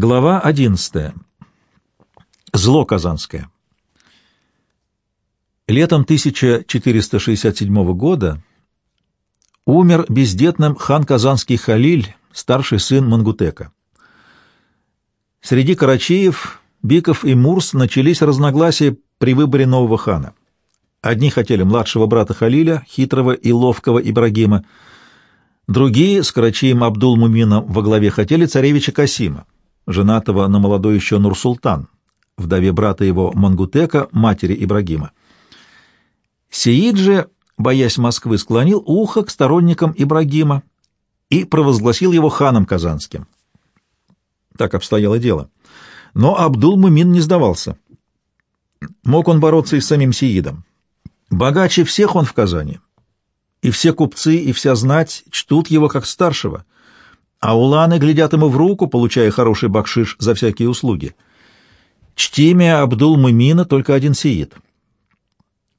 Глава 11. Зло Казанское. Летом 1467 года умер бездетным хан Казанский Халиль, старший сын Мангутека. Среди карачиев, биков и мурс начались разногласия при выборе нового хана. Одни хотели младшего брата Халиля, хитрого и ловкого Ибрагима, другие, с карачием Абдул-Мумином во главе, хотели царевича Касима женатого на молодой еще Нурсултан, вдове брата его Мангутека, матери Ибрагима. Сеид же, боясь Москвы, склонил ухо к сторонникам Ибрагима и провозгласил его ханом казанским. Так обстояло дело. Но Абдул-Мумин не сдавался. Мог он бороться и с самим Сеидом. Богаче всех он в Казани. И все купцы, и вся знать чтут его как старшего — а уланы глядят ему в руку, получая хороший бакшиш за всякие услуги. Чтиме Абдул-Мумина только один сиит.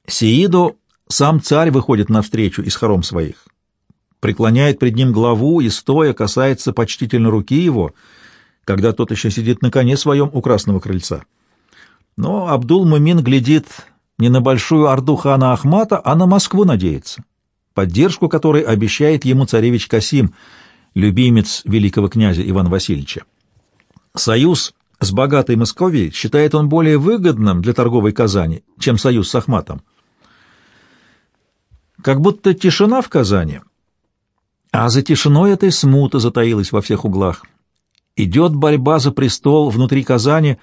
Сииду сам царь выходит навстречу из хором своих, преклоняет пред ним главу и, стоя, касается почтительно руки его, когда тот еще сидит на коне своем у красного крыльца. Но Абдул-Мумин глядит не на большую орду хана Ахмата, а на Москву надеется, поддержку которой обещает ему царевич Касим — любимец великого князя Ивана Васильевича. Союз с богатой Московией считает он более выгодным для торговой Казани, чем союз с Ахматом. Как будто тишина в Казани, а за тишиной этой смута затаилась во всех углах. Идет борьба за престол внутри Казани,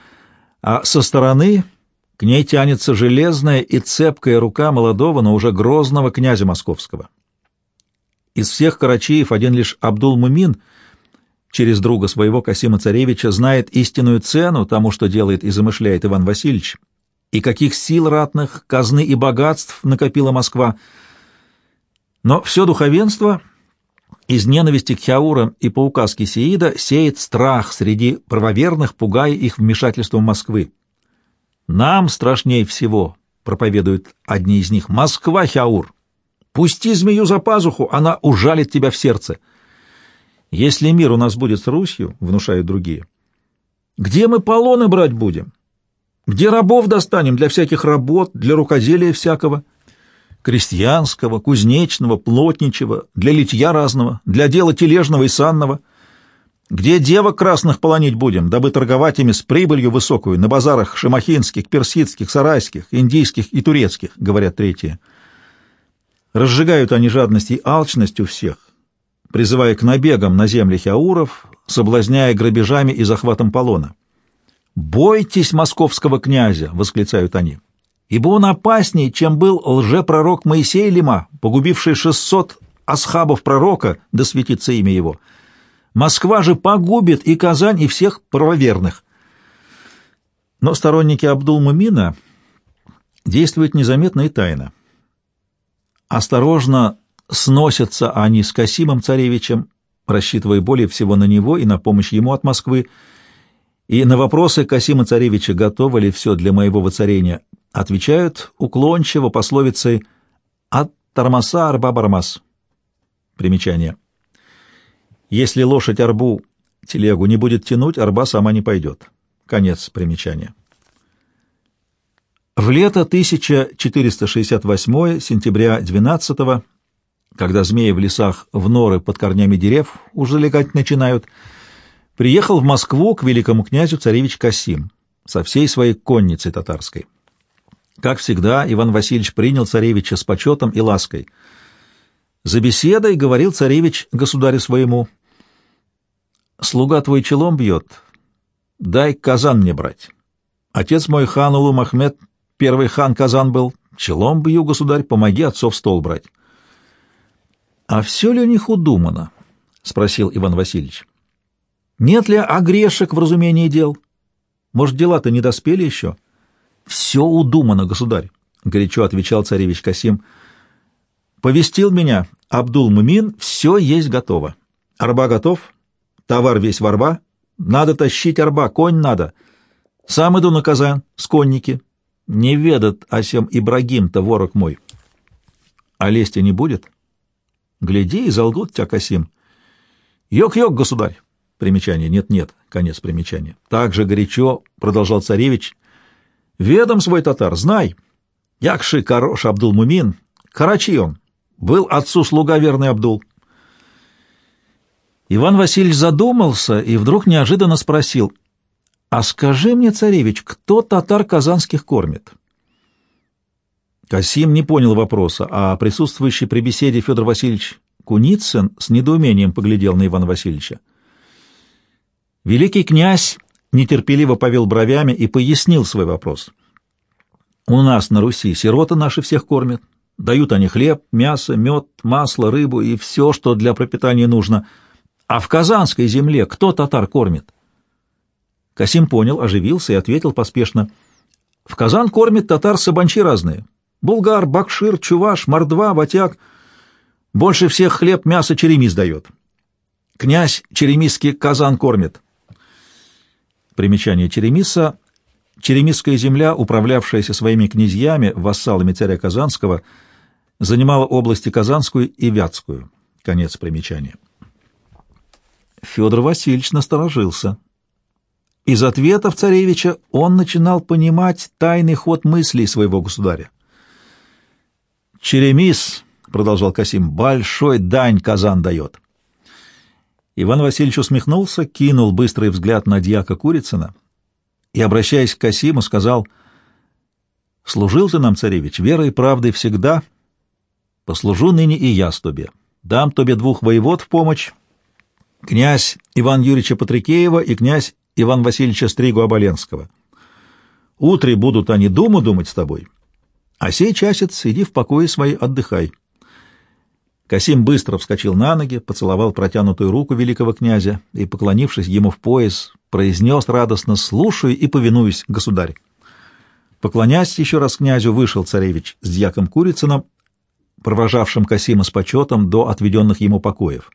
а со стороны к ней тянется железная и цепкая рука молодого, но уже грозного князя московского. Из всех карачиев один лишь Абдул-Мумин, через друга своего Касима Царевича, знает истинную цену тому, что делает и замышляет Иван Васильевич, и каких сил ратных, казны и богатств накопила Москва. Но все духовенство из ненависти к Хяурам и по указке Сеида сеет страх среди правоверных, пугая их вмешательством Москвы. «Нам страшнее всего», — проповедуют одни из них, — «Москва, Хяур». Пусти змею за пазуху, она ужалит тебя в сердце. Если мир у нас будет с Русью, — внушают другие, — где мы полоны брать будем? Где рабов достанем для всяких работ, для рукоделия всякого? Крестьянского, кузнечного, плотничего, для литья разного, для дела тележного и санного. Где девок красных полонить будем, дабы торговать ими с прибылью высокую на базарах шамахинских, персидских, сарайских, индийских и турецких, — говорят третьи. Разжигают они жадность и алчность у всех, призывая к набегам на земли хяуров, соблазняя грабежами и захватом полона. «Бойтесь московского князя!» — восклицают они. «Ибо он опаснее, чем был лжепророк Моисей Лима, погубивший шестьсот асхабов пророка, да светится имя его. Москва же погубит и Казань, и всех правоверных». Но сторонники Абдул-Мумина действуют незаметно и тайно. Осторожно сносятся они с Касимом царевичем, рассчитывая более всего на него и на помощь ему от Москвы, и на вопросы Касима царевича готово ли все для моего воцарения, отвечают уклончиво пословицей «От тормоса арба бармас». Примечание. Если лошадь арбу, телегу, не будет тянуть, арба сама не пойдет. Конец примечания. В лето 1468 сентября 12 когда змеи в лесах в норы под корнями дерев уже легать начинают, приехал в Москву к великому князю царевич Касим со всей своей конницей татарской. Как всегда, Иван Васильевич принял царевича с почетом и лаской. За беседой говорил царевич государю своему, «Слуга твой челом бьет, дай казан мне брать. Отец мой хан Улу Махмед Первый хан Казан был. Челом бью, государь, помоги отцов стол брать. — А все ли у них удумано? — спросил Иван Васильевич. — Нет ли огрешек в разумении дел? Может, дела-то не доспели еще? — Все удумано, государь, — горячо отвечал царевич Касим. — Повестил меня Абдул-Мумин, все есть готово. Арба готов, товар весь в арба, надо тащить арба, конь надо. Сам иду на Казан, с конники, не ведат о сем Ибрагим-то, ворог мой. А лести не будет? Гляди, и залгут тебя, Касим. Йок-йок, государь. Примечание. Нет-нет. Конец примечания. Так же горячо, продолжал царевич. Ведом свой татар, знай. Якши Карош Абдул-Мумин, Карачи он. Был отцу слуга верный Абдул. Иван Васильевич задумался и вдруг неожиданно спросил, «А скажи мне, царевич, кто татар казанских кормит?» Касим не понял вопроса, а присутствующий при беседе Федор Васильевич Куницын с недоумением поглядел на Ивана Васильевича. Великий князь нетерпеливо повел бровями и пояснил свой вопрос. «У нас на Руси сироты наши всех кормят. Дают они хлеб, мясо, мед, масло, рыбу и все, что для пропитания нужно. А в Казанской земле кто татар кормит?» Касим понял, оживился и ответил поспешно. «В Казан кормит татар сабанчи разные. Булгар, бакшир, чуваш, мордва, ватяк. Больше всех хлеб, мясо черемис дает. Князь черемисский Казан кормит». Примечание Черемиса — Черемисская земля, управлявшаяся своими князьями, вассалами царя Казанского, занимала области Казанскую и Вятскую. Конец примечания. Федор Васильевич насторожился. Из ответов царевича он начинал понимать тайный ход мыслей своего государя. «Черемис», — продолжал Касим, — «большой дань Казан дает». Иван Васильевич усмехнулся, кинул быстрый взгляд на дьяка Курицына и, обращаясь к Касиму, сказал, «Служил ты нам, царевич, верой и правдой всегда. Послужу ныне и я с тебе. Дам тебе двух воевод в помощь, князь Иван Юрьевича Патрикеева и князь Иван Васильевича Стригу-Оболенского. Утре будут они думу думать с тобой, а сей часец иди в покое свои, отдыхай». Касим быстро вскочил на ноги, поцеловал протянутую руку великого князя и, поклонившись ему в пояс, произнес радостно «Слушаю и повинуюсь, государь». Поклонясь еще раз князю, вышел царевич с дьяком Курицыным, провожавшим Касима с почетом до отведенных ему покоев.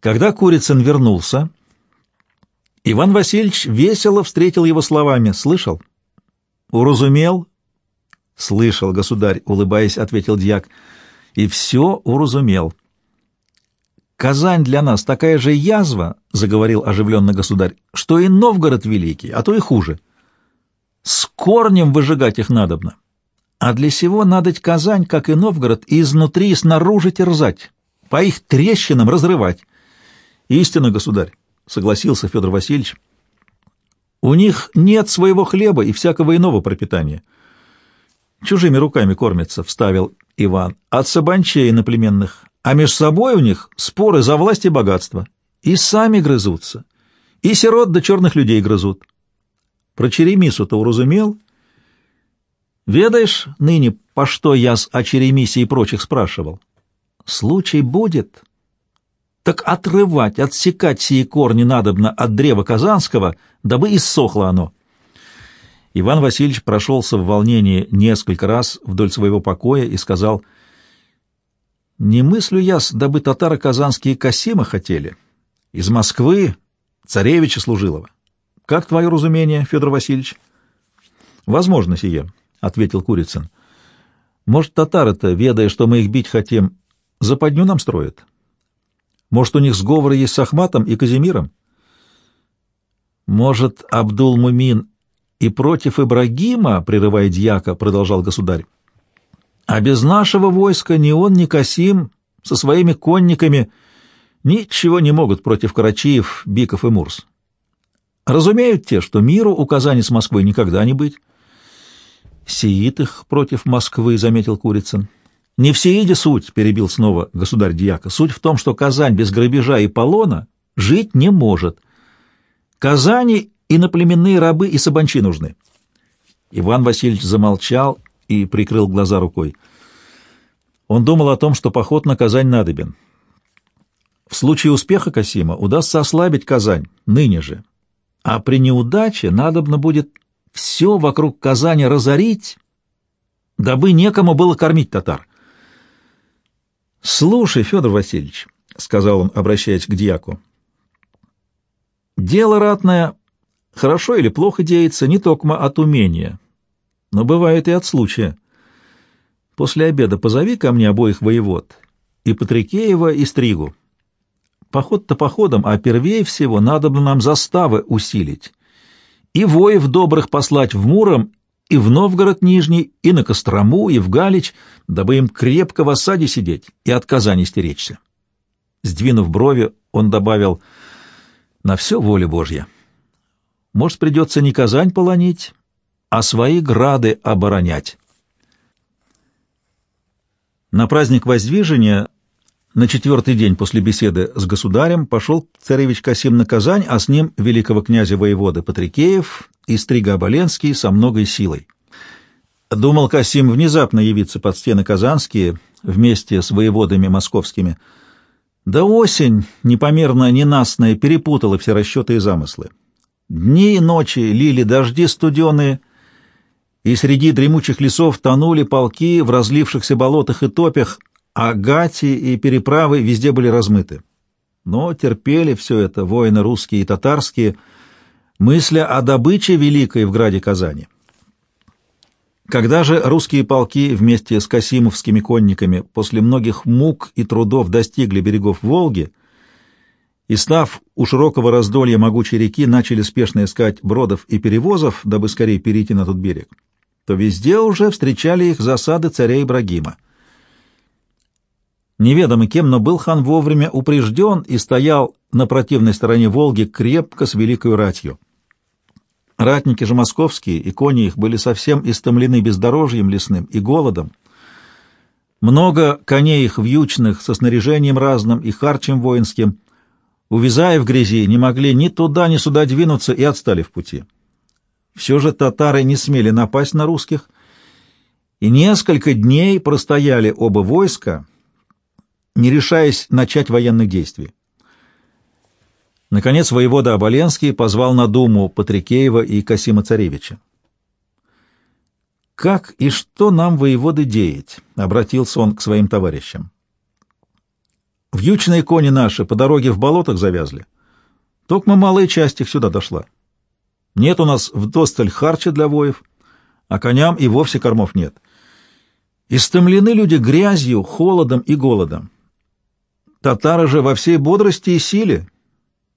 Когда Курицын вернулся, Иван Васильевич весело встретил его словами «Слышал?» «Уразумел?» «Слышал, государь», — улыбаясь, ответил дьяк и все уразумел. «Казань для нас такая же язва, — заговорил оживленно государь, — что и Новгород великий, а то и хуже. С корнем выжигать их надобно. А для сего надоть Казань, как и Новгород, изнутри и снаружи терзать, по их трещинам разрывать. Истинно, государь, — согласился Федор Васильевич, — у них нет своего хлеба и всякого иного пропитания. Чужими руками кормятся, — вставил Иван, — от сабанчей иноплеменных, а меж собой у них споры за власть и богатство. И сами грызутся, и сирот до черных людей грызут. Про Черемису-то уразумел? Ведаешь ныне, по что я о Черемисе и прочих спрашивал? Случай будет, так отрывать, отсекать сии корни надобно от древа Казанского, дабы иссохло оно. Иван Васильевич прошелся в волнении несколько раз вдоль своего покоя и сказал, «Не мыслю я, дабы татары казанские Касима хотели. Из Москвы царевича служилого. Как твое разумение, Федор Васильевич?» «Возможно сие», — ответил Курицын. «Может, татары-то, ведая, что мы их бить хотим, западню нам строят? Может, у них сговоры есть с Ахматом и Казимиром?» «Может, Абдул-Мумин и против Ибрагима, прерывая дьяка, продолжал государь. А без нашего войска ни он, ни Касим со своими конниками ничего не могут против Карачиев, Биков и Мурс. Разумеют те, что миру у Казани с Москвой никогда не быть. Сиит их против Москвы, — заметил Курицын. Не в Сииде суть, — перебил снова государь Дьяка. Суть в том, что Казань без грабежа и полона жить не может. Казани Иноплеменные рабы и сабанчи нужны. Иван Васильевич замолчал и прикрыл глаза рукой. Он думал о том, что поход на Казань надобен. В случае успеха Касима удастся ослабить Казань, ныне же. А при неудаче надобно будет все вокруг Казани разорить, дабы некому было кормить татар. «Слушай, Федор Васильевич», — сказал он, обращаясь к дьяку, — «дело ратное Хорошо или плохо деется не только от умения, но бывает и от случая. После обеда позови ко мне обоих воевод, и Патрикеева, и Стригу. Поход-то походом, а первее всего надо бы нам заставы усилить. И воев добрых послать в Муром, и в Новгород Нижний, и на Кострому, и в Галич, дабы им крепко в осаде сидеть и от Казани стеречься. Сдвинув брови, он добавил, «На все воля Божья. Может, придется не Казань полонить, а свои грады оборонять». На праздник Воздвижения на четвертый день после беседы с государем пошел царевич Касим на Казань, а с ним великого князя воеводы Патрикеев и Стрига Оболенский со многой силой. Думал Касим внезапно явиться под стены казанские вместе с воеводами московскими. Да осень, непомерно ненастная, перепутала все расчеты и замыслы. Дни и ночи лили дожди студеные, и среди дремучих лесов тонули полки в разлившихся болотах и топях, а гати и переправы везде были размыты. Но терпели все это воины русские и татарские, мысля о добыче великой в граде Казани. Когда же русские полки вместе с касимовскими конниками после многих мук и трудов достигли берегов Волги и, став у широкого раздолья могучей реки, начали спешно искать бродов и перевозов, дабы скорее перейти на тот берег, то везде уже встречали их засады царя Ибрагима. Неведомо кем, но был хан вовремя упрежден и стоял на противной стороне Волги крепко с великой ратью. Ратники же московские и кони их были совсем истомлены бездорожьем лесным и голодом. Много коней их вьючных со снаряжением разным и харчем воинским, увязая в грязи, не могли ни туда, ни сюда двинуться и отстали в пути. Все же татары не смели напасть на русских, и несколько дней простояли оба войска — не решаясь начать военных действий. Наконец воевода Оболенский позвал на думу Патрикеева и Касима Царевича. «Как и что нам, воеводы, деять?» — обратился он к своим товарищам. «Вьючные кони наши по дороге в болотах завязли. Только малая часть их сюда дошла. Нет у нас вдосталь харча для воев, а коням и вовсе кормов нет. Истомлены люди грязью, холодом и голодом. Татары же во всей бодрости и силе,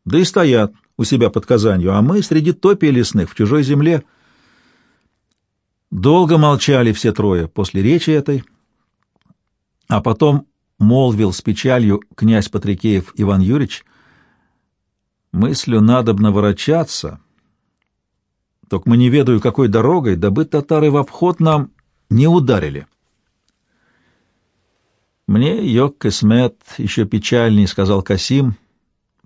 да и стоят у себя под Казанью, а мы среди топий лесных в чужой земле. Долго молчали все трое после речи этой, а потом молвил с печалью князь Патрикеев Иван Юрьевич, мыслью надобно ворочаться, только мы не ведаю, какой дорогой, дабы татары в обход нам не ударили. «Мне, Йок Кесмет, еще печальней», — сказал Касим.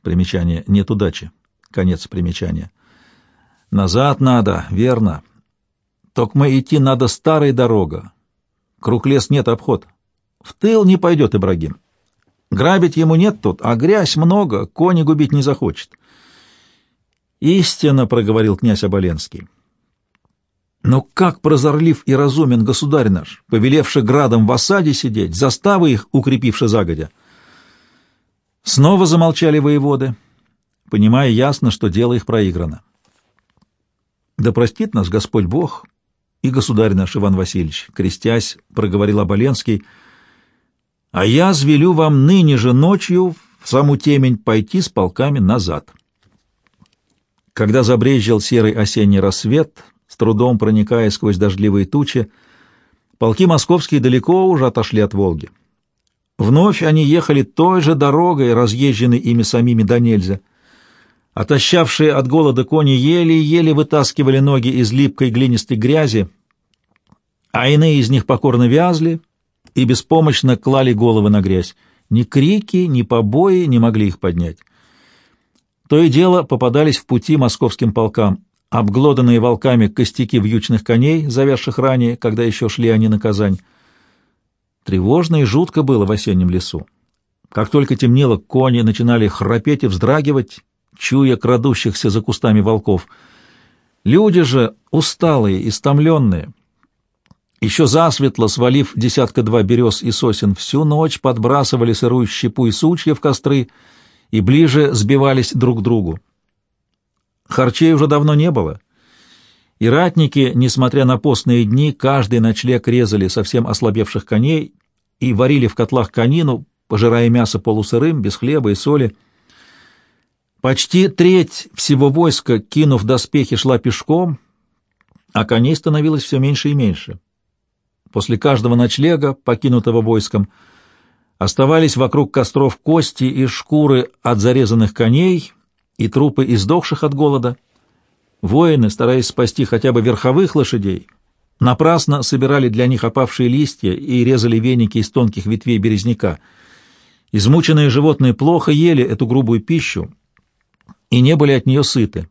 Примечание «нет удачи». Конец примечания. «Назад надо, верно. Только мы идти надо старой дорога. Круг лес нет обход. В тыл не пойдет Ибрагим. Грабить ему нет тут, а грязь много, кони губить не захочет». «Истинно», — проговорил князь Оболенский. Но как прозорлив и разумен государь наш, повелевший градом в осаде сидеть, заставы их укрепивши загодя. Снова замолчали воеводы, понимая ясно, что дело их проиграно. Да простит нас Господь Бог и государь наш Иван Васильевич, крестясь, проговорил Оболенский, а я звелю вам ныне же ночью в саму темень пойти с полками назад. Когда забрезжил серый осенний рассвет, с трудом проникая сквозь дождливые тучи, полки московские далеко уже отошли от Волги. Вновь они ехали той же дорогой, разъезженной ими самими до нельзя. Отощавшие от голода кони еле-еле вытаскивали ноги из липкой глинистой грязи, а иные из них покорно вязли и беспомощно клали головы на грязь. Ни крики, ни побои не могли их поднять. То и дело попадались в пути московским полкам обглоданные волками костяки вьючных коней, завязших ранее, когда еще шли они на Казань. Тревожно и жутко было в осеннем лесу. Как только темнело, кони начинали храпеть и вздрагивать, чуя крадущихся за кустами волков. Люди же, усталые, истомленные, еще засветло, свалив десятка-два берез и сосен, всю ночь подбрасывали сырую щепу и сучья в костры и ближе сбивались друг к другу. Харчей уже давно не было. И ратники, несмотря на постные дни, каждый ночлег резали совсем ослабевших коней и варили в котлах конину, пожирая мясо полусырым, без хлеба и соли. Почти треть всего войска, кинув доспехи, шла пешком, а коней становилось все меньше и меньше. После каждого ночлега, покинутого войском, оставались вокруг костров кости и шкуры от зарезанных коней и трупы издохших от голода. Воины, стараясь спасти хотя бы верховых лошадей, напрасно собирали для них опавшие листья и резали веники из тонких ветвей березняка. Измученные животные плохо ели эту грубую пищу, и не были от нее сыты.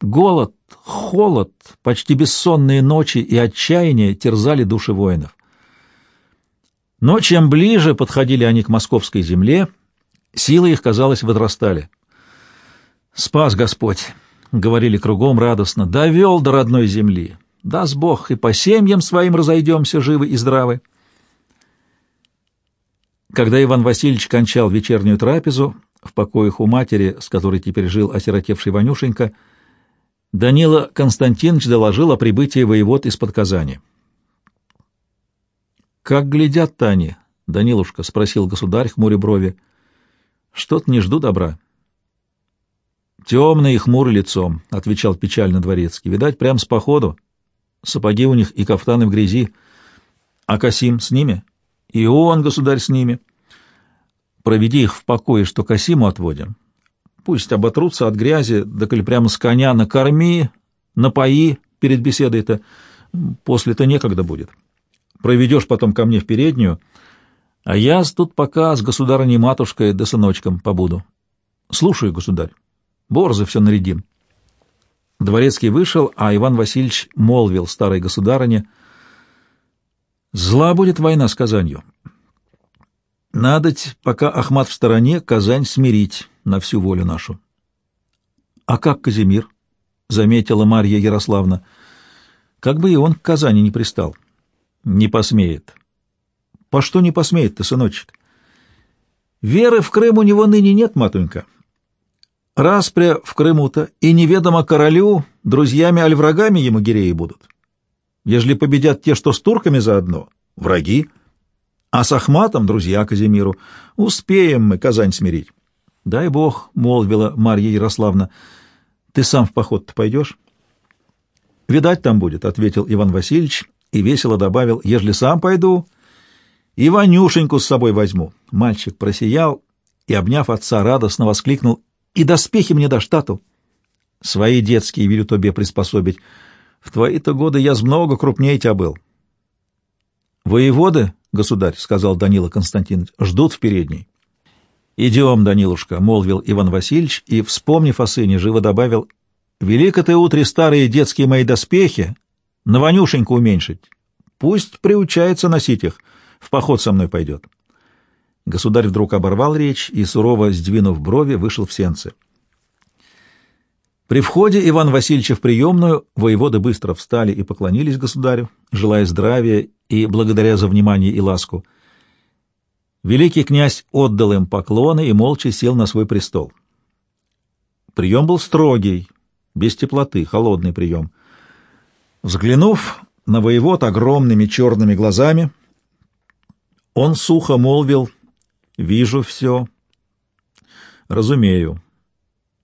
Голод, холод, почти бессонные ночи и отчаяние терзали души воинов. Но чем ближе подходили они к московской земле, силы их, казалось, возрастали. «Спас Господь!» — говорили кругом радостно. «Довел до родной земли! Даст Бог, и по семьям своим разойдемся живы и здравы!» Когда Иван Васильевич кончал вечернюю трапезу, в покоях у матери, с которой теперь жил осиротевший Ванюшенька, Данила Константинович доложил о прибытии воевод из-под Казани. «Как глядят-то они?» — Данилушка спросил государь, хмуря брови. «Что-то не жду добра». «Темный и хмурый лицом», — отвечал печально дворецкий. «Видать, прям с походу. Сапоги у них и кафтаны в грязи. А Касим с ними?» «И он, государь, с ними». Проведи их в покое, что Касиму отводим. Пусть оботрутся от грязи, да коль прямо с коня накорми, напои перед беседой-то. После-то некогда будет. Проведешь потом ко мне в переднюю, а я тут пока с государыней-матушкой да сыночком побуду. Слушаю, государь. Борзы все нарядим. Дворецкий вышел, а Иван Васильевич молвил старой государыне, «Зла будет война с Казанью. Надоть, пока Ахмат в стороне, Казань смирить на всю волю нашу. — А как Казимир? — заметила Марья Ярославна. — Как бы и он к Казани не пристал. — Не посмеет. — По что не посмеет ты, сыночек? — Веры в Крым у него ныне нет, матунька. Распря в Крыму-то и неведомо королю, друзьями аль врагами ему гиреи будут. Ежели победят те, что с турками заодно, враги — а с Ахматом друзья Казимиру. Успеем мы Казань смирить. — Дай бог, — молвила Марья Ярославна. — Ты сам в поход-то пойдешь? — Видать там будет, — ответил Иван Васильевич и весело добавил. — Ежели сам пойду, и Ванюшеньку с собой возьму. Мальчик просиял и, обняв отца, радостно воскликнул. — И доспехи мне дашь, тату? — Свои детские велю тебе приспособить. В твои-то годы я много крупнее тебя был. — Воеводы — Государь, — сказал Данила Константинович, — ждут в передней. — Идем, Данилушка, — молвил Иван Васильевич и, вспомнив о сыне, живо добавил, — велико ты утре старые детские мои доспехи на Ванюшеньку уменьшить. Пусть приучается носить их, в поход со мной пойдет. Государь вдруг оборвал речь и, сурово сдвинув брови, вышел в сенцы. При входе Иван Васильевича в приемную воеводы быстро встали и поклонились государю, желая здравия и благодаря за внимание и ласку. Великий князь отдал им поклоны и молча сел на свой престол. Прием был строгий, без теплоты, холодный прием. Взглянув на воевод огромными черными глазами, он сухо молвил «Вижу все, разумею».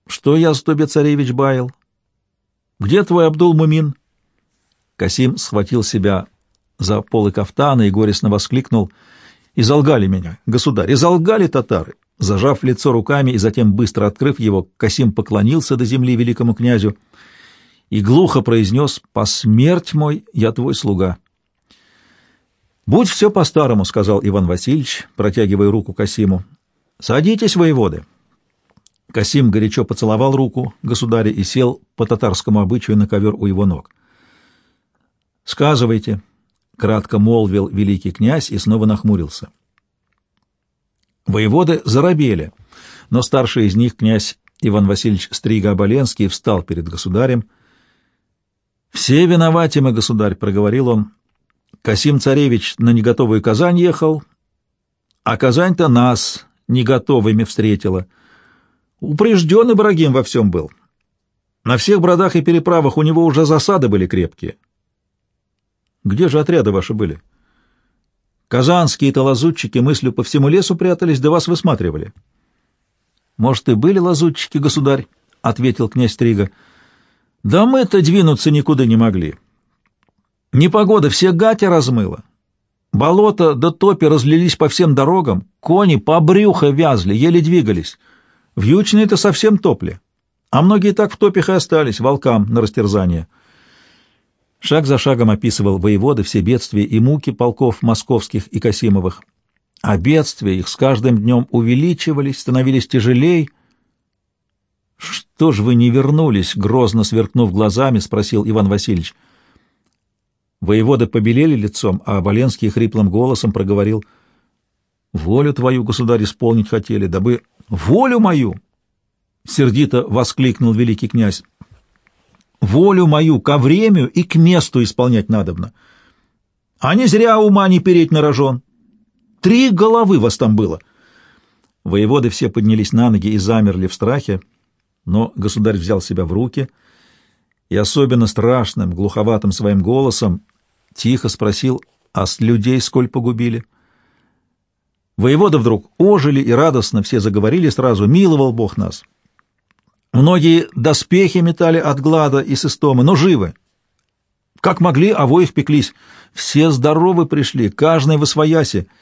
Что я с тобе, царевич Баял? Где твой Абдул-Мумин? Касим схватил себя за полы кафтана и горестно воскликнул. «Изолгали меня, государь, изолгали татары!» Зажав лицо руками и затем быстро открыв его, Касим поклонился до земли великому князю и глухо произнес «Посмерть мой, я твой слуга». «Будь все по-старому», — сказал Иван Васильевич, протягивая руку Касиму. «Садитесь, воеводы». Касим горячо поцеловал руку государя и сел по татарскому обычаю на ковер у его ног. «Сказывайте», — кратко молвил великий князь и снова нахмурился. Воеводы заробели, но старший из них, князь Иван Васильевич Стрига-Оболенский, встал перед государем. «Все виноваты мы, государь», — проговорил он. «Касим-царевич на неготовую Казань ехал, а Казань-то нас неготовыми встретила». Упрежден Ибрагим во всем был. На всех бродах и переправах у него уже засады были крепкие. Где же отряды ваши были? Казанские-то лазутчики мыслью по всему лесу прятались, да вас высматривали. Может, и были лазутчики, государь, — ответил князь Трига. — Да мы-то двинуться никуда не могли. Непогода все гати размыла. Болото до топи разлились по всем дорогам, кони по брюхо вязли, еле двигались. Вьючные-то совсем топли, а многие так в топях и остались, волкам на растерзание. Шаг за шагом описывал воеводы все бедствия и муки полков московских и Касимовых а бедствия их с каждым днем увеличивались, становились тяжелей. «Что ж вы не вернулись?» — грозно сверкнув глазами, спросил Иван Васильевич. Воеводы побелели лицом, а Боленский хриплым голосом проговорил. «Волю твою, государь, исполнить хотели, дабы волю мою!» Сердито воскликнул великий князь. «Волю мою ко времени и к месту исполнять надобно. А не зря ума не переть на рожон. Три головы вас там было!» Воеводы все поднялись на ноги и замерли в страхе, но государь взял себя в руки и особенно страшным, глуховатым своим голосом тихо спросил, а с людей сколь погубили? Воеводы вдруг ожили и радостно все заговорили сразу, миловал Бог нас. Многие доспехи метали от глада и с истомы, но живы. Как могли, а воев пеклись. Все здоровы пришли, каждый в освоясе —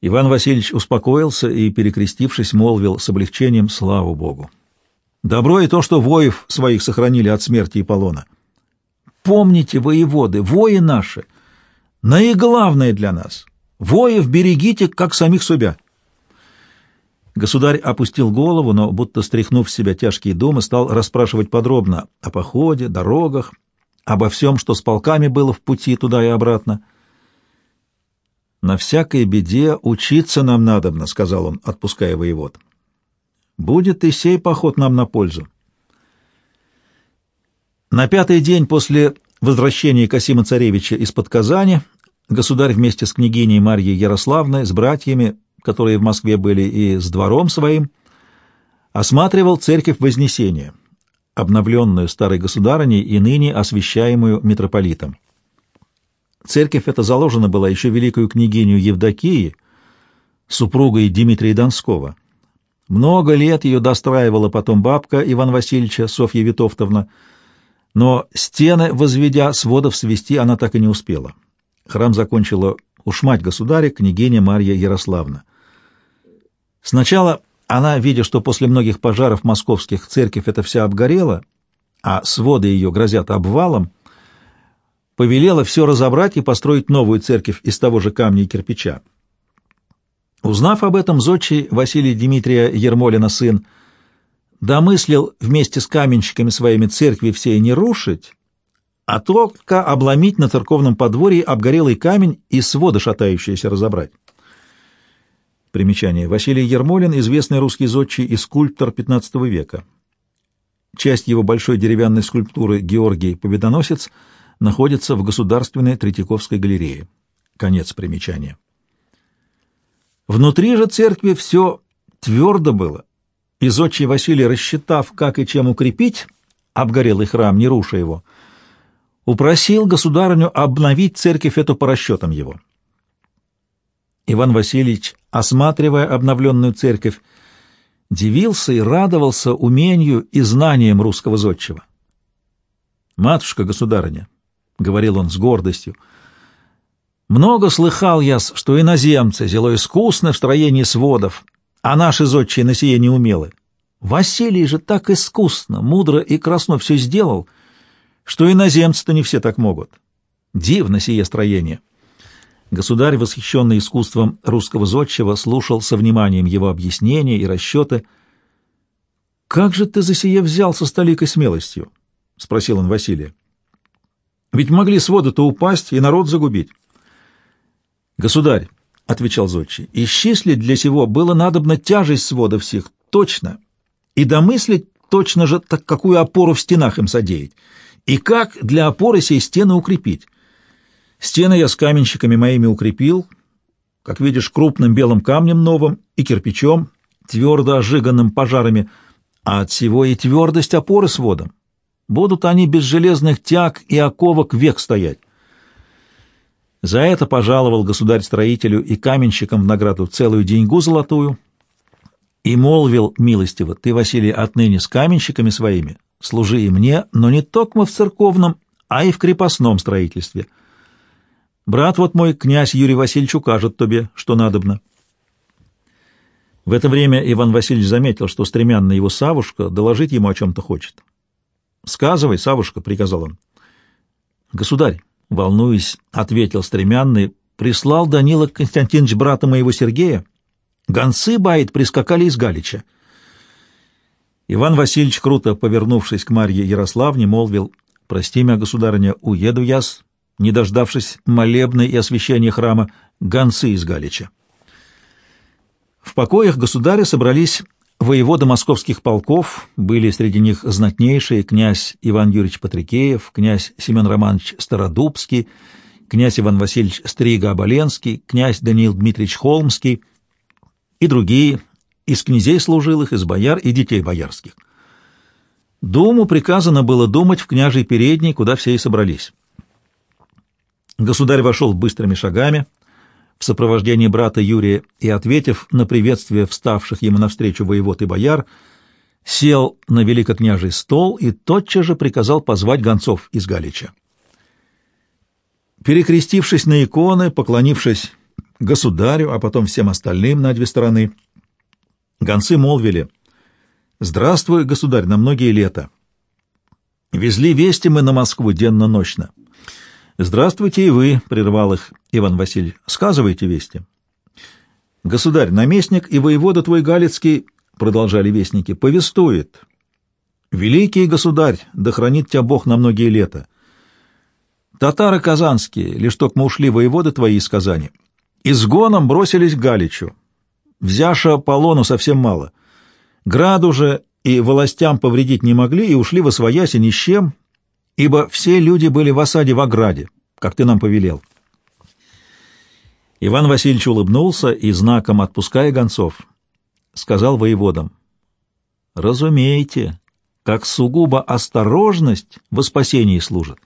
Иван Васильевич успокоился и, перекрестившись, молвил с облегчением «Слава Богу!». Добро и то, что воев своих сохранили от смерти и полона. Помните, воеводы, вои наши, наиглавное для нас. Воев берегите, как самих себя. Государь опустил голову, но, будто стряхнув с себя тяжкие думы, стал расспрашивать подробно о походе, дорогах, обо всем, что с полками было в пути туда и обратно. «На всякой беде учиться нам надобно», — сказал он, отпуская воевод. «Будет и сей поход нам на пользу». На пятый день после возвращения Касима Царевича из-под Казани государь вместе с княгиней Марьей Ярославной, с братьями, которые в Москве были, и с двором своим, осматривал церковь Вознесения, обновленную старой государыней и ныне освящаемую митрополитом. Церковь эта заложена была еще великую княгиню Евдокии, супругой Дмитрия Донского. Много лет ее достраивала потом бабка Ивана Васильевича, Софья Витовтовна, но стены, возведя, сводов свести, она так и не успела. Храм закончила уж мать государя, княгиня Марья Ярославна. Сначала она, видя, что после многих пожаров московских церковь эта вся обгорела, а своды ее грозят обвалом, повелела все разобрать и построить новую церковь из того же камня и кирпича. Узнав об этом, зодчий Василий Дмитрия Ермолина сын домыслил вместе с каменщиками своими церкви все не рушить, а только обломить на церковном подворье обгорелый камень и своды шатающиеся разобрать. Примечание. Василий Ермолин — известный русский зодчий и скульптор XV века. Часть его большой деревянной скульптуры «Георгий Победоносец» — находится в Государственной Третьяковской галерее. Конец примечания. Внутри же церкви все твердо было, и зодчий Василий, рассчитав, как и чем укрепить обгорелый храм, не руша его, упросил государыню обновить церковь эту по расчетам его. Иван Васильевич, осматривая обновленную церковь, дивился и радовался умению и знаниям русского зодчего. «Матушка, государыня», — говорил он с гордостью. «Много слыхал я, что иноземцы зело искусны в строении сводов, а наши зодчие на сие не умелы. Василий же так искусно, мудро и красно все сделал, что иноземцы-то не все так могут. Дивно сие строение». Государь, восхищенный искусством русского зодчего, слушал со вниманием его объяснения и расчеты. «Как же ты за сие взял со столикой смелостью?» — спросил он Василия. Ведь могли своды-то упасть и народ загубить. Государь, — отвечал Зодчий, — исчислить для сего было надобно тяжесть сводов всех, точно, и домыслить точно же, так какую опору в стенах им содеять, и как для опоры сей стены укрепить. Стены я с каменщиками моими укрепил, как видишь, крупным белым камнем новым и кирпичом, твердо ожиганным пожарами, а от всего и твердость опоры с водом. Будут они без железных тяг и оковок век стоять. За это пожаловал государь строителю и каменщикам в награду целую деньгу золотую, И молвил милостиво, ты, Василий, отныне с каменщиками своими служи и мне, но не только в церковном, а и в крепостном строительстве. Брат вот мой, князь Юрий Васильевич, укажет тебе, что надобно. В это время Иван Васильевич заметил, что стремянная его Савушка доложить ему о чем-то хочет. «Сказывай, Савушка», — приказал он. «Государь», — волнуясь, ответил стремянный, — «прислал Данила Константинович брата моего Сергея. Гонцы, бает, прискакали из Галича». Иван Васильевич, круто повернувшись к Марье Ярославне, молвил, «Прости меня, государыня, уеду яс, не дождавшись молебной и освящения храма, гонцы из Галича». В покоях государя собрались воеводы московских полков, были среди них знатнейшие князь Иван Юрьевич Патрикеев, князь Семен Романович Стародубский, князь Иван Васильевич Стрига-Оболенский, князь Даниил Дмитриевич Холмский и другие, из князей служилых, из бояр и детей боярских. Думу приказано было думать в княжей передней, куда все и собрались. Государь вошел быстрыми шагами в сопровождении брата Юрия и, ответив на приветствие вставших ему навстречу воевод и бояр, сел на великокняжий стол и тотчас же приказал позвать гонцов из Галича. Перекрестившись на иконы, поклонившись государю, а потом всем остальным на две стороны, Гонцы молвили, «Здравствуй, государь, на многие лета. Везли вести мы на Москву денно-ночно». «Здравствуйте и вы», — прервал их Иван Васильевич, — «сказывайте вести». «Государь, наместник и воевода твой Галицкий, — продолжали вестники, — повествует. Великий государь, да хранит тебя Бог на многие лета. Татары казанские, лишь только мы ушли воеводы твои из Казани, изгоном бросились к Галичу, Взяша полону совсем мало. Граду же и властям повредить не могли и ушли во свояси ни с чем, ибо все люди были в осаде в ограде, как ты нам повелел. Иван Васильевич улыбнулся и, знаком отпуская гонцов, сказал воеводам, «Разумеете, как сугубо осторожность во спасении служит».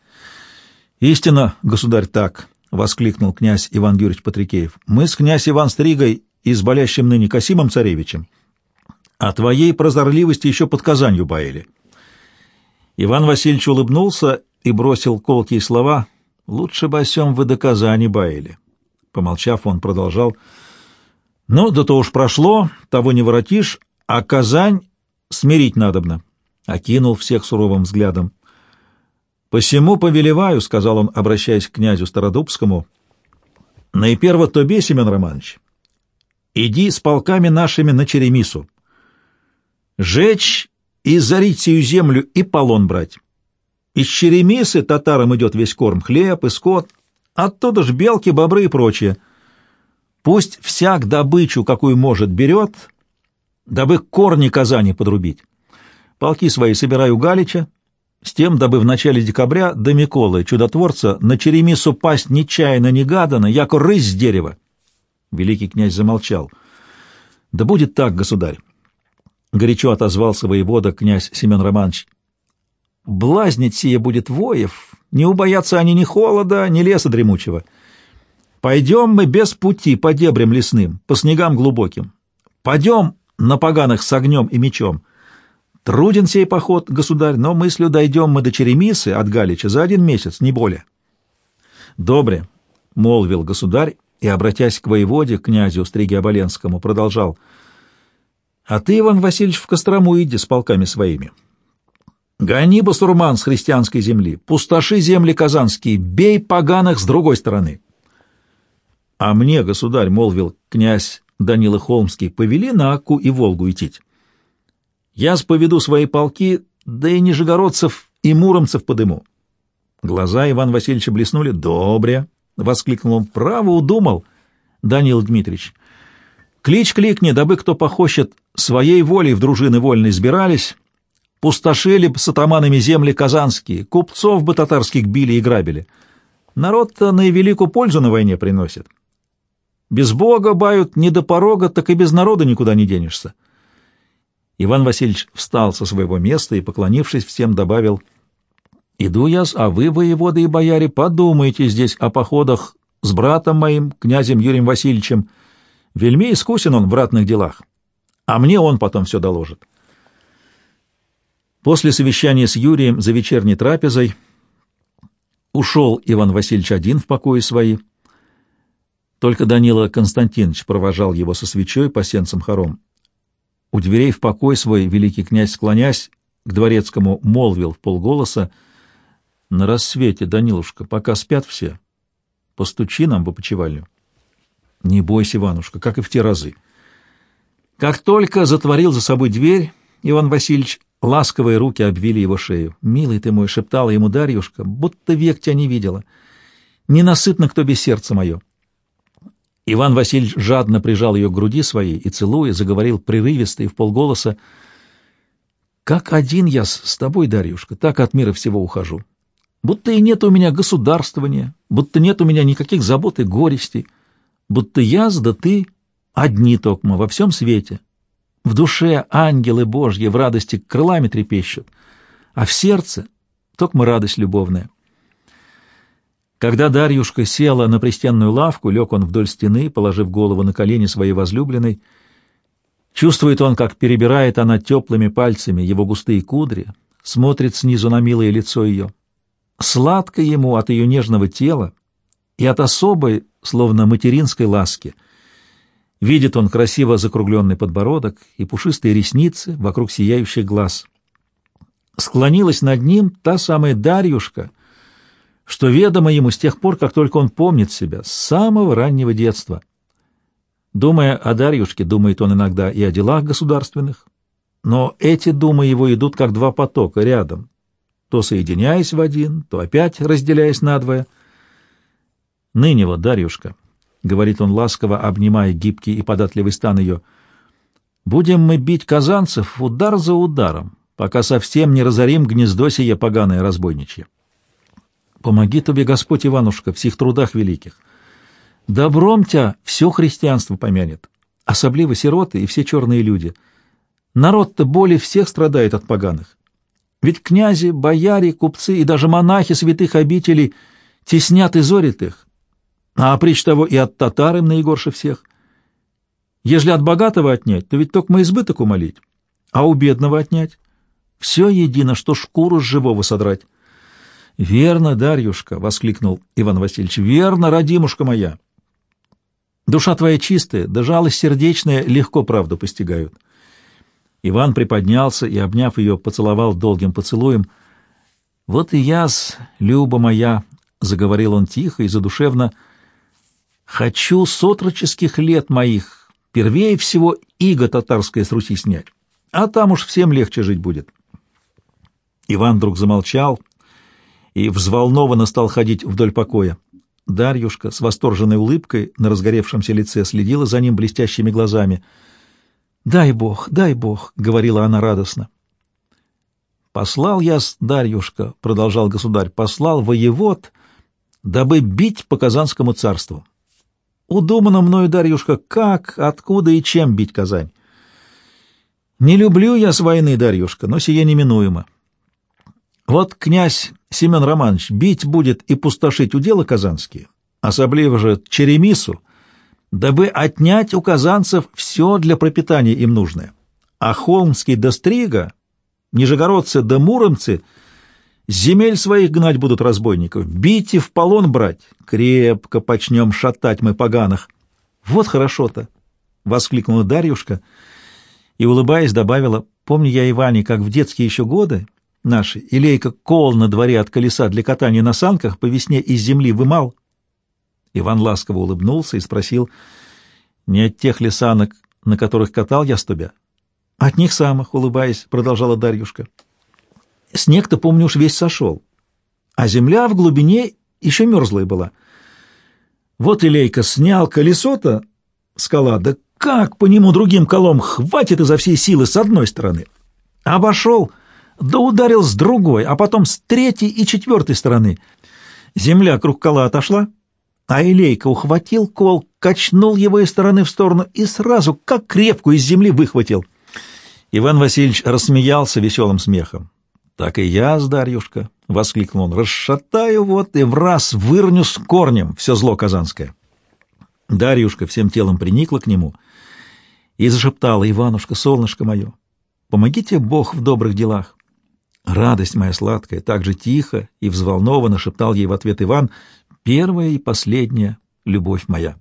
«Истинно, государь, так», — воскликнул князь Иван Юрьевич Патрикеев. «Мы с князь Иван Стригой и с болящим ныне Касимом Царевичем, а твоей прозорливости еще под Казанью баили. Иван Васильевич улыбнулся и бросил колкие слова «Лучше бы о сём вы до Казани баили». Помолчав, он продолжал «Ну, да то уж прошло, того не воротишь, а Казань смирить надобно», — окинул всех суровым взглядом. «Посему повелеваю», — сказал он, обращаясь к князю Стародубскому, — «наиперво тобе, Семен Романович, иди с полками нашими на Черемису. Жечь и зарить сию землю и полон брать. Из Черемисы татарам идет весь корм, хлеб и скот, оттуда ж белки, бобры и прочее. Пусть всяк добычу, какую может, берет, дабы корни Казани подрубить. Полки свои собираю Галича, с тем, дабы в начале декабря до Миколы, чудотворца, на Черемису пасть нечаянно-негаданно, яко рысь с дерева. Великий князь замолчал. «Да будет так, государь!» Горячо отозвался воевода князь Семен Романович. «Блазнить сие будет воев, не убоятся они ни холода, ни леса дремучего. Пойдем мы без пути по дебрям лесным, по снегам глубоким. Пойдем на поганых с огнем и мечом. Труден сей поход, государь, но мыслью дойдем мы до Черемисы от Галича за один месяц, не более». «Добре», — молвил государь и, обратясь к воеводе, князю Стриге Оболенскому, продолжал. «А ты, Иван Васильевич, в Кострому иди с полками своими. Гони басурман с христианской земли, пустоши земли казанские, бей поганых с другой стороны». «А мне, государь, — молвил князь Данила Холмский, — повели на Аку и Волгу идти. Я споведу свои полки, да и нижегородцев и муромцев подыму». Глаза Ивана Васильевича блеснули. «Добре, — воскликнул он. — Право удумал, Данил Дмитриевич. Клич кликни, дабы кто похощет, своей волей в дружины вольно избирались, пустошили б с атаманами земли казанские, купцов бы татарских били и грабили. Народ-то наивеликую пользу на войне приносит. Без Бога бают не до порога, так и без народа никуда не денешься. Иван Васильевич встал со своего места и, поклонившись всем, добавил — Иду я, а вы, воеводы и бояре, подумайте здесь о походах с братом моим, князем Юрием Васильевичем. Вельми искусен он в ратных делах. а мне он потом все доложит. После совещания с Юрием за вечерней трапезой ушел Иван Васильевич один в покое свои. Только Данила Константинович провожал его со свечой по сенцам хором. У дверей в покой свой великий князь, склонясь к дворецкому, молвил в полголоса, «На рассвете, Данилушка, пока спят все, постучи нам в опочивальню». «Не бойся, Иванушка, как и в те разы». Как только затворил за собой дверь, Иван Васильевич Ласковые руки обвили его шею. «Милый ты мой!» — шептала ему Дарьюшка, будто век тебя не видела. «Ненасытно кто без сердца мое!» Иван Васильевич жадно прижал ее к груди своей и, целуя, заговорил прерывисто и в полголоса. «Как один я с тобой, Дарьюшка, так от мира всего ухожу. Будто и нет у меня государствования, будто нет у меня никаких забот и горестей, будто я, да ты одни токмо во всем свете». В душе ангелы Божьи в радости крылами трепещут, а в сердце только радость любовная. Когда Дарьюшка села на пристенную лавку, лег он вдоль стены, положив голову на колени своей возлюбленной. Чувствует он, как перебирает она теплыми пальцами его густые кудри, смотрит снизу на милое лицо ее. Сладко ему от ее нежного тела и от особой, словно материнской ласки — Видит он красиво закругленный подбородок и пушистые ресницы вокруг сияющих глаз. Склонилась над ним та самая Дарьюшка, что ведомо ему с тех пор, как только он помнит себя, с самого раннего детства. Думая о Дарьюшке, думает он иногда и о делах государственных, но эти думы его идут как два потока рядом, то соединяясь в один, то опять разделяясь надвое. Ныне вот, Дарьюшка, — говорит он ласково, обнимая гибкий и податливый стан ее, — «будем мы бить казанцев удар за ударом, пока совсем не разорим гнездо сие поганое разбойничье. Помоги тебе, Господь Иванушка, в сих трудах великих. Добром тебя все христианство помянет, особливо сироты и все черные люди. Народ-то более всех страдает от поганых. Ведь князи, бояре, купцы и даже монахи святых обителей теснят и зорят их, а прич того и от татар им наигорше всех. Ежели от богатого отнять, то ведь только мы избыток умолить, а у бедного отнять. Все едино, что шкуру с живого содрать. — Верно, Дарьюшка, — воскликнул Иван Васильевич, — верно, родимушка моя. Душа твоя чистая, да жалость сердечная легко правду постигают. Иван приподнялся и, обняв ее, поцеловал долгим поцелуем. — Вот и яс, Люба моя, — заговорил он тихо и задушевно, — Хочу с отроческих лет моих первее всего иго татарское с Руси снять, а там уж всем легче жить будет. Иван вдруг замолчал и взволнованно стал ходить вдоль покоя. Дарьюшка с восторженной улыбкой на разгоревшемся лице следила за ним блестящими глазами. «Дай Бог, дай Бог!» — говорила она радостно. «Послал я, Дарьюшка, — продолжал государь, — послал воевод, дабы бить по Казанскому царству. Удумано мною, Дарьюшка, как, откуда и чем бить Казань. Не люблю я с войны, Дарьюшка, но сие неминуемо. Вот князь Семен Романович бить будет и пустошить уделы казанские, особливо же Черемису, дабы отнять у казанцев все для пропитания им нужное. А холмский до Стрига, нижегородцы да муромцы — земель своих гнать будут разбойников, бить и в полон брать. Крепко почнем шатать мы поганых. Вот хорошо-то! — воскликнула Дарьюшка и, улыбаясь, добавила, «Помню я, Иване, как в детские еще годы наши, Илейка кол на дворе от колеса для катания на санках по весне из земли вымал». Иван ласково улыбнулся и спросил, «Не от тех ли санок, на которых катал я с тебя?» «От них самых», — улыбаясь, продолжала Дарьюшка. Снег-то, помню, уж весь сошел, а земля в глубине еще мерзлая была. Вот Илейка снял колесо-то, скала, да как по нему другим колом хватит изо всей силы с одной стороны. Обошел, да ударил с другой, а потом с третьей и четвертой стороны. Земля круг кола отошла, а Илейка ухватил кол, качнул его из стороны в сторону и сразу, как крепку из земли, выхватил. Иван Васильевич рассмеялся веселым смехом. «Так и я, Дарьюшка!» — воскликнул он. «Расшатаю вот и в раз вырню с корнем все зло казанское!» Дарьюшка всем телом приникла к нему, и зашептала «Иванушка, солнышко мое, помогите Бог в добрых делах». «Радость моя сладкая!» так же тихо и взволнованно шептал ей в ответ Иван «Первая и последняя любовь моя».